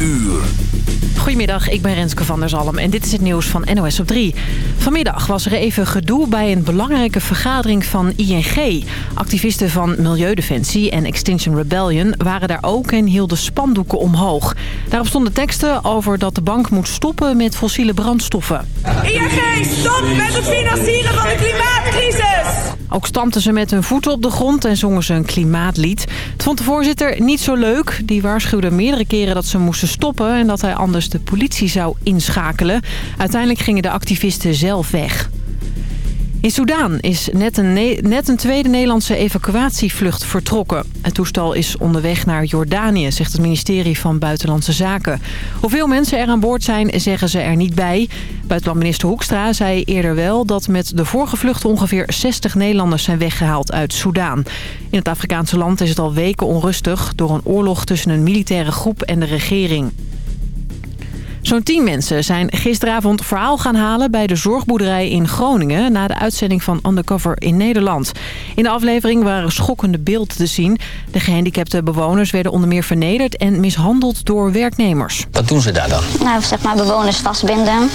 uur. Goedemiddag, ik ben Renske van der Zalm en dit is het nieuws van NOS op 3. Vanmiddag was er even gedoe bij een belangrijke vergadering van ING. Activisten van Milieudefensie en Extinction Rebellion waren daar ook en hielden spandoeken omhoog. Daarop stonden teksten over dat de bank moet stoppen met fossiele brandstoffen. ING, stop met het financieren van de klimaatcrisis! Ook stampten ze met hun voeten op de grond en zongen ze een klimaatlied. Het vond de voorzitter niet zo leuk. Die waarschuwde meerdere keren dat ze moesten stoppen... en dat hij anders de politie zou inschakelen. Uiteindelijk gingen de activisten zelf weg. In Soudaan is net een, net een tweede Nederlandse evacuatievlucht vertrokken. Het toestel is onderweg naar Jordanië, zegt het ministerie van Buitenlandse Zaken. Hoeveel mensen er aan boord zijn, zeggen ze er niet bij. Buitenlandminister Hoekstra zei eerder wel dat met de vorige vlucht ongeveer 60 Nederlanders zijn weggehaald uit Soudaan. In het Afrikaanse land is het al weken onrustig door een oorlog tussen een militaire groep en de regering. Zo'n tien mensen zijn gisteravond verhaal gaan halen bij de zorgboerderij in Groningen... na de uitzending van Undercover in Nederland. In de aflevering waren schokkende beelden te zien. De gehandicapte bewoners werden onder meer vernederd en mishandeld door werknemers. Wat doen ze daar dan? Nou, zeg maar bewoners vastbinden,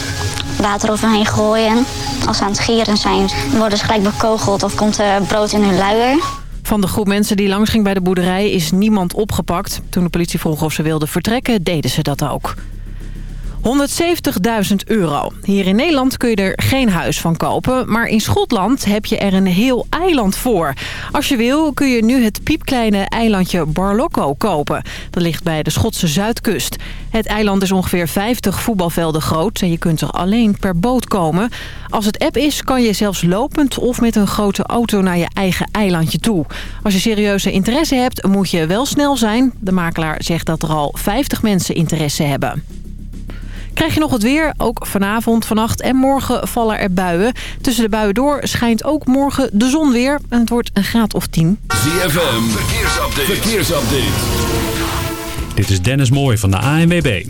water overheen gooien. Als ze aan het scheren zijn, worden ze gelijk bekogeld of komt er brood in hun luier. Van de groep mensen die langs ging bij de boerderij is niemand opgepakt. Toen de politie vroeg of ze wilden vertrekken, deden ze dat ook. 170.000 euro. Hier in Nederland kun je er geen huis van kopen. Maar in Schotland heb je er een heel eiland voor. Als je wil kun je nu het piepkleine eilandje Barlocco kopen. Dat ligt bij de Schotse zuidkust. Het eiland is ongeveer 50 voetbalvelden groot. En je kunt er alleen per boot komen. Als het app is kan je zelfs lopend of met een grote auto naar je eigen eilandje toe. Als je serieuze interesse hebt moet je wel snel zijn. De makelaar zegt dat er al 50 mensen interesse hebben. Krijg je nog het weer? Ook vanavond, vannacht en morgen vallen er buien. Tussen de buien door schijnt ook morgen de zon weer. En het wordt een graad of 10. ZFM, verkeersupdate. verkeersupdate. Dit is Dennis Mooij van de ANWB.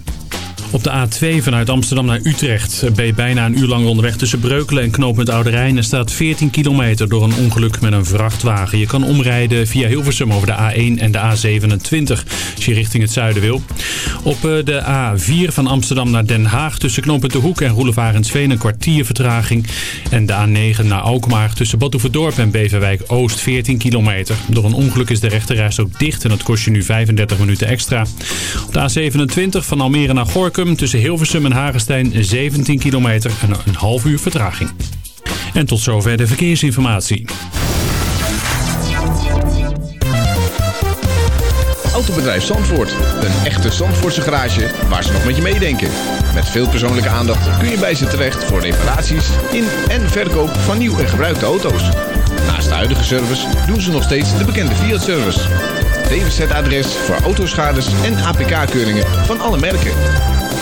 Op de A2 vanuit Amsterdam naar Utrecht ben je bijna een uur lang onderweg tussen Breukelen en knooppunt Oude Rijn. Er staat 14 kilometer door een ongeluk met een vrachtwagen. Je kan omrijden via Hilversum over de A1 en de A27 als je richting het zuiden wil. Op eh, de A4 van Amsterdam naar Den Haag tussen knooppunt De Hoek en Roelevarensveen een kwartier vertraging. En de A9 naar Alkmaar tussen Badhoevedorp en Beverwijk Oost 14 kilometer. Door een ongeluk is de rechterreis ook dicht en dat kost je nu 35 minuten extra. Op de A27 van Almere naar Gorkum tussen Hilversum en Hagestein 17 kilometer en een half uur vertraging. En tot zover de verkeersinformatie. Autobedrijf Zandvoort. Een echte Zandvoortse garage waar ze nog met je meedenken. Met veel persoonlijke aandacht kun je bij ze terecht voor reparaties in en verkoop van nieuw en gebruikte auto's. Naast de huidige service doen ze nog steeds de bekende Fiat-service. DWZ-adres voor autoschades en APK-keuringen van alle merken.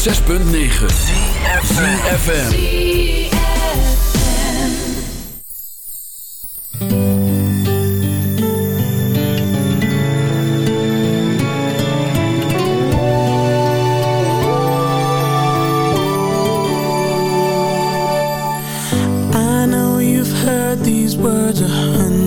106.9 FM. I know you've heard these words a hundred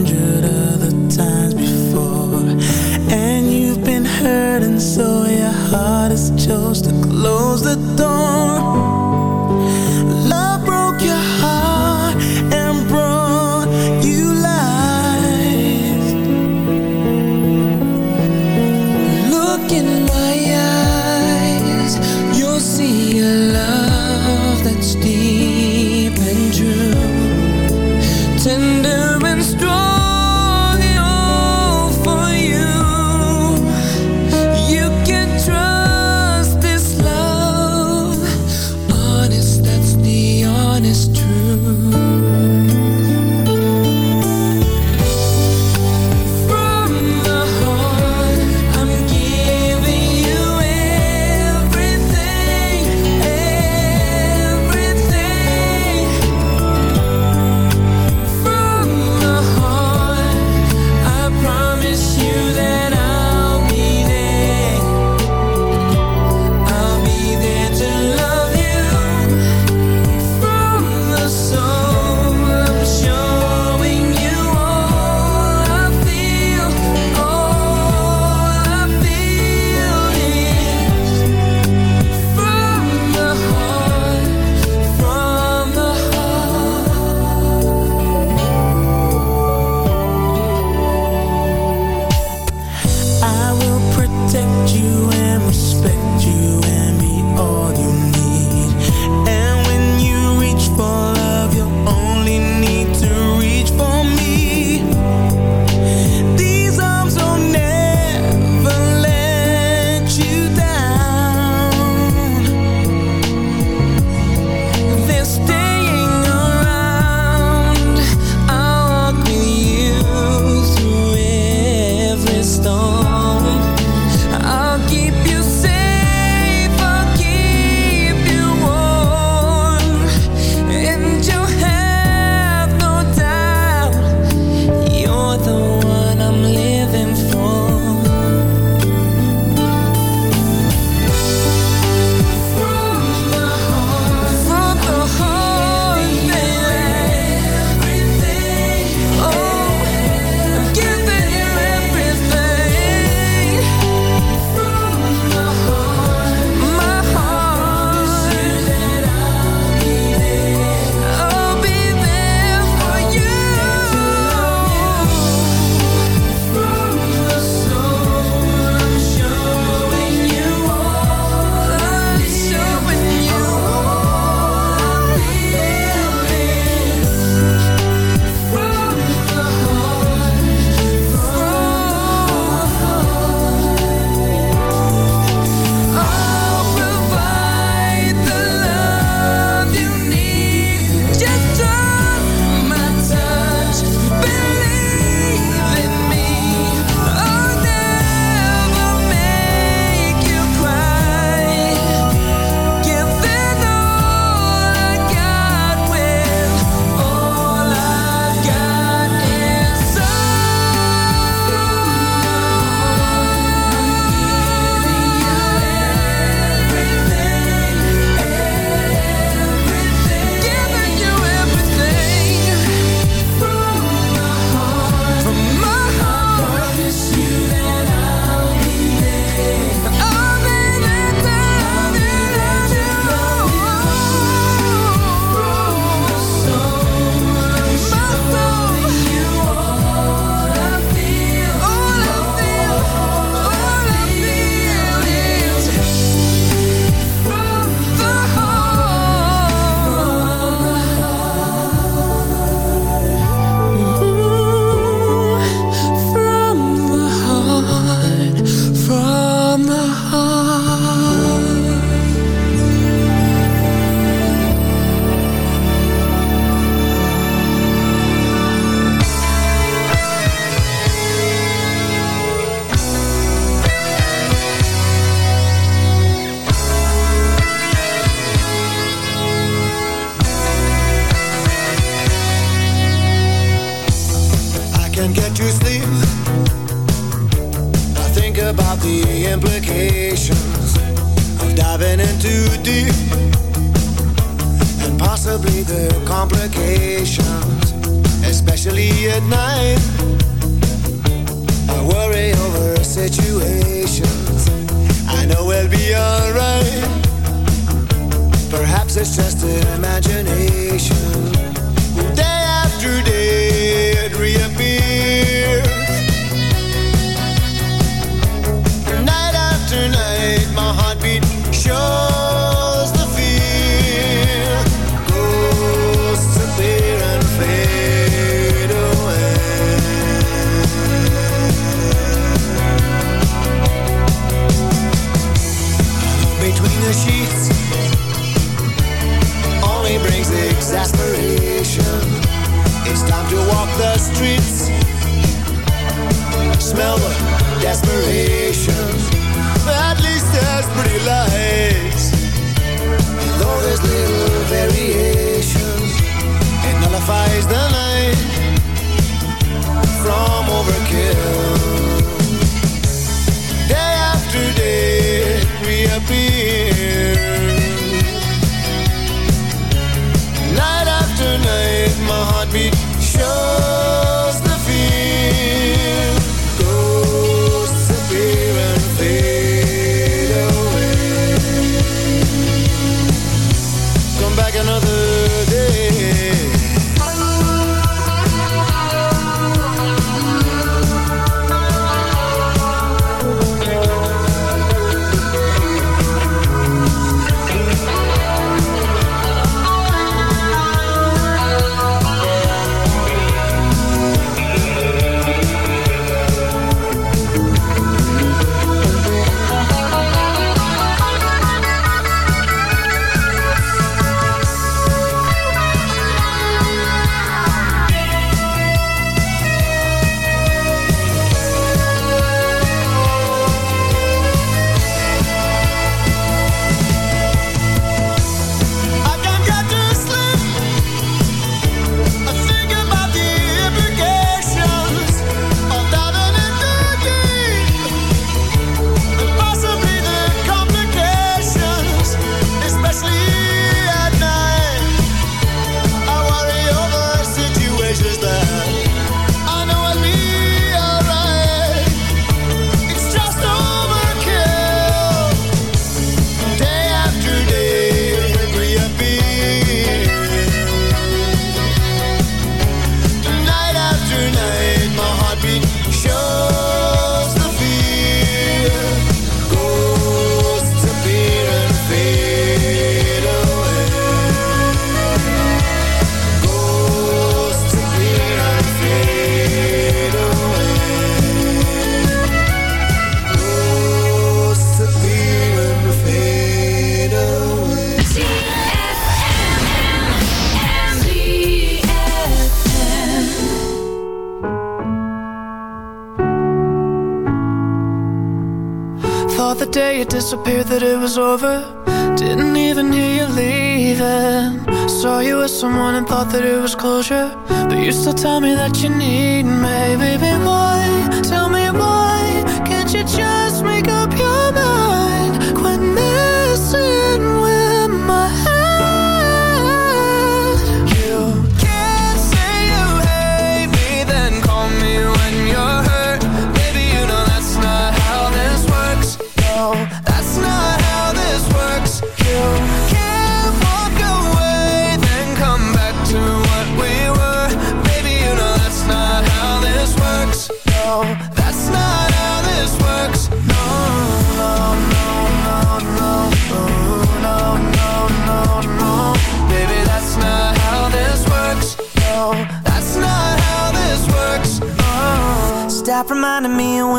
over.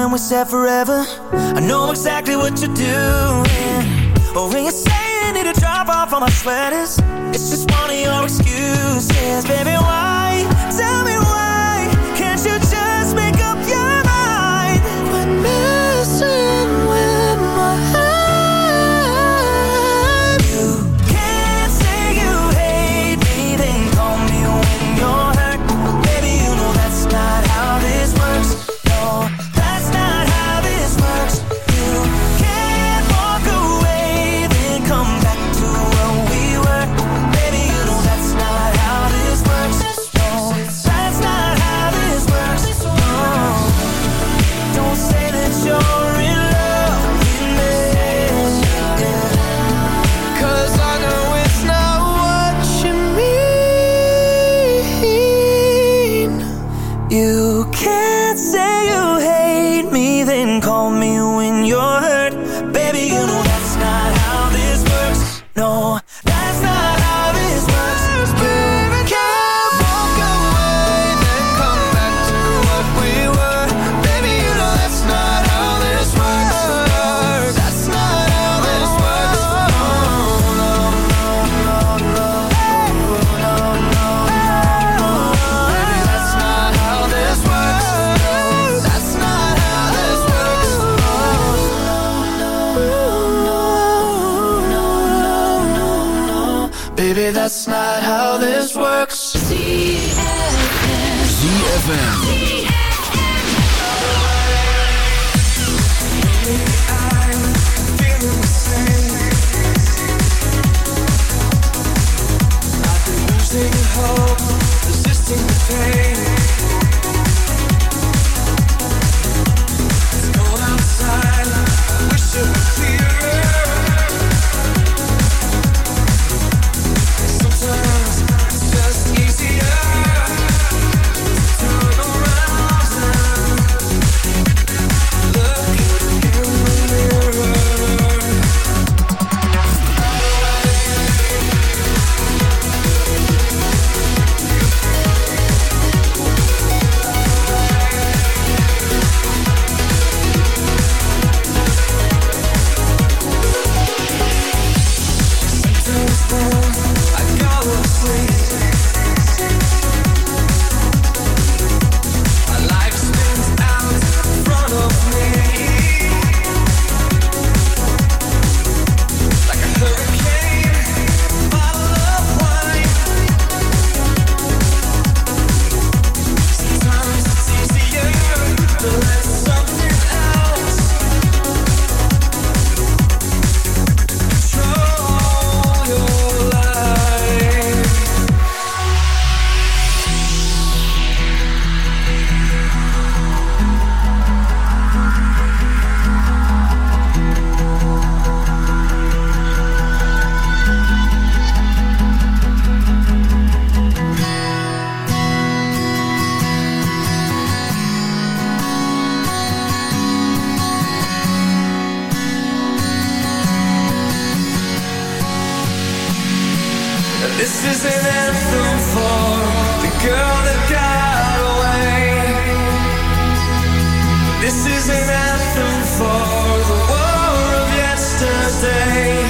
time we said forever. I know exactly what you're doing. Or when you say you need to drop off all my sweaters. It's just one of your excuses. Baby, why Losing hope, resisting the pain. Anthem for the war of yesterday.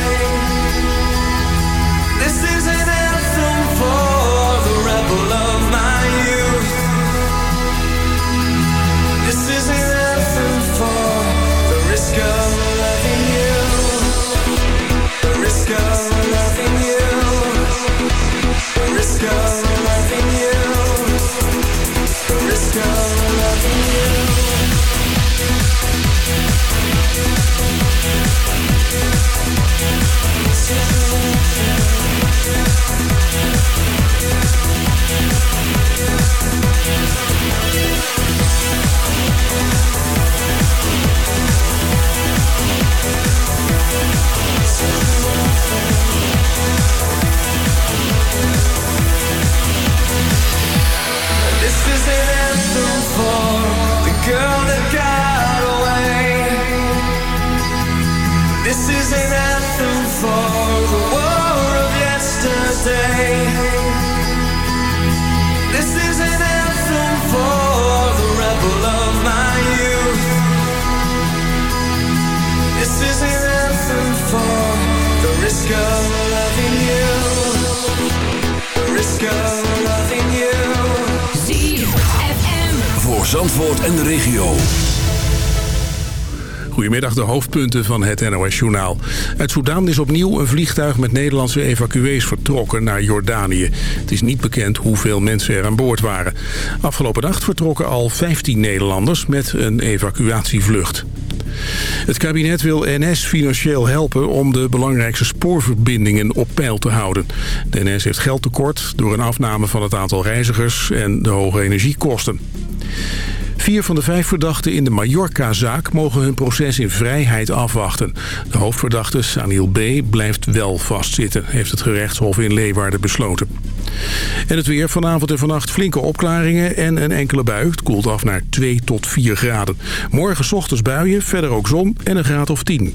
Voor Zandvoort en de regio. Goedemiddag, de hoofdpunten van het NOS-journaal. Uit Soedan is opnieuw een vliegtuig met Nederlandse evacuees vertrokken naar Jordanië. Het is niet bekend hoeveel mensen er aan boord waren. Afgelopen nacht vertrokken al 15 Nederlanders met een evacuatievlucht. Het kabinet wil NS financieel helpen om de belangrijkste spoorverbindingen op peil te houden. De NS heeft geldtekort door een afname van het aantal reizigers en de hoge energiekosten. Vier van de vijf verdachten in de Mallorca-zaak mogen hun proces in vrijheid afwachten. De hoofdverdachte Sanil B. blijft wel vastzitten, heeft het gerechtshof in Leeuwarden besloten. En het weer vanavond en vannacht flinke opklaringen en een enkele bui. Het koelt af naar 2 tot 4 graden. Morgen ochtends buien, verder ook zon en een graad of 10.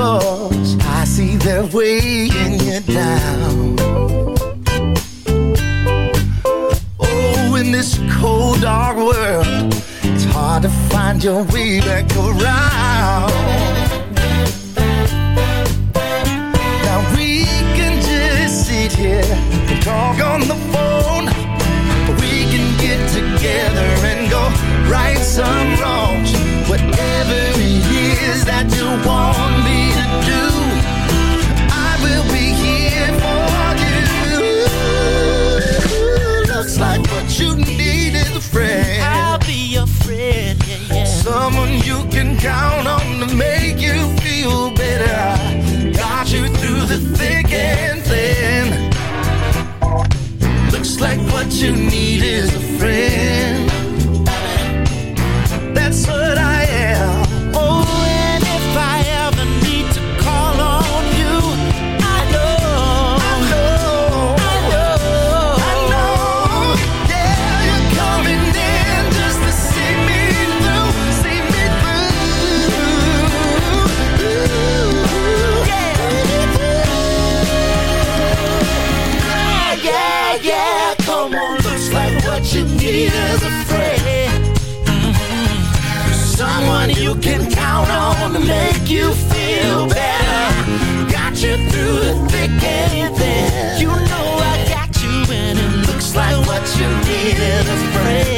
Oh. you can count on to make you feel better. Got you through the thick and thin. You know I got you, and it looks like what you needed is friend.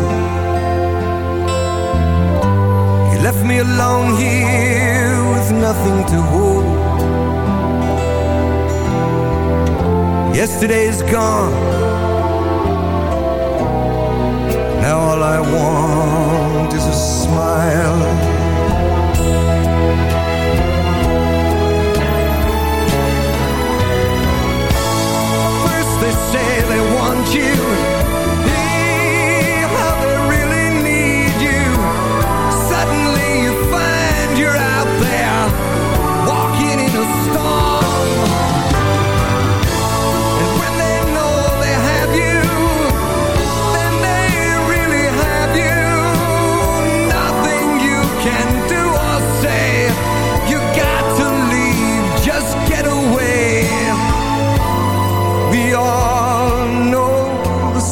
Left me alone here with nothing to hold. Yesterday's gone. Now all I want is a smile. First they say they want you.